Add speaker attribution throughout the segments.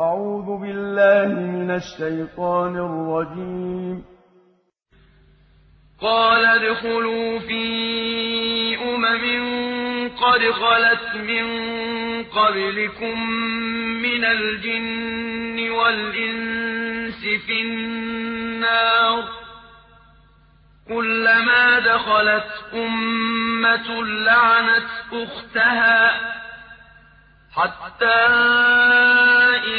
Speaker 1: أعوذ بالله من الشيطان الرجيم.
Speaker 2: قال ادخلوا في أمم قد خلت من قبلكم من الجن والإنس في النار. كلما دخلت أمة لعنت أختها حتى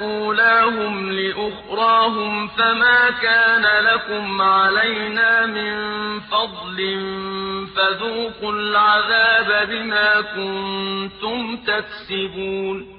Speaker 2: أولاهم لأخراهم فما كان لكم علينا من فضل فذوقوا العذاب بما كنتم تكسبون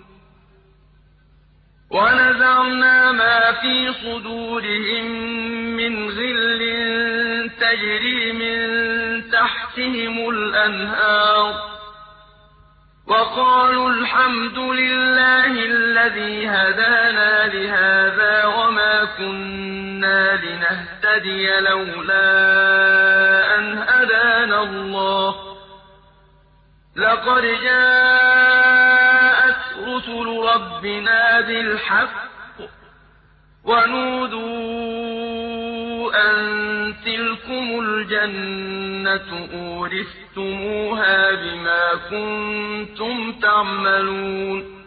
Speaker 2: ونزعنا ما في صدورهم من غل تجري من تحتهم الأنهار وقالوا الحمد لله الذي هدانا لهذا وما كنا لنهتدي لولا أن هدانا الله لقد جاءت رسل ربنا بالحق ونودوا أن تلكم الجنة أورثتموها بما كنتم تعملون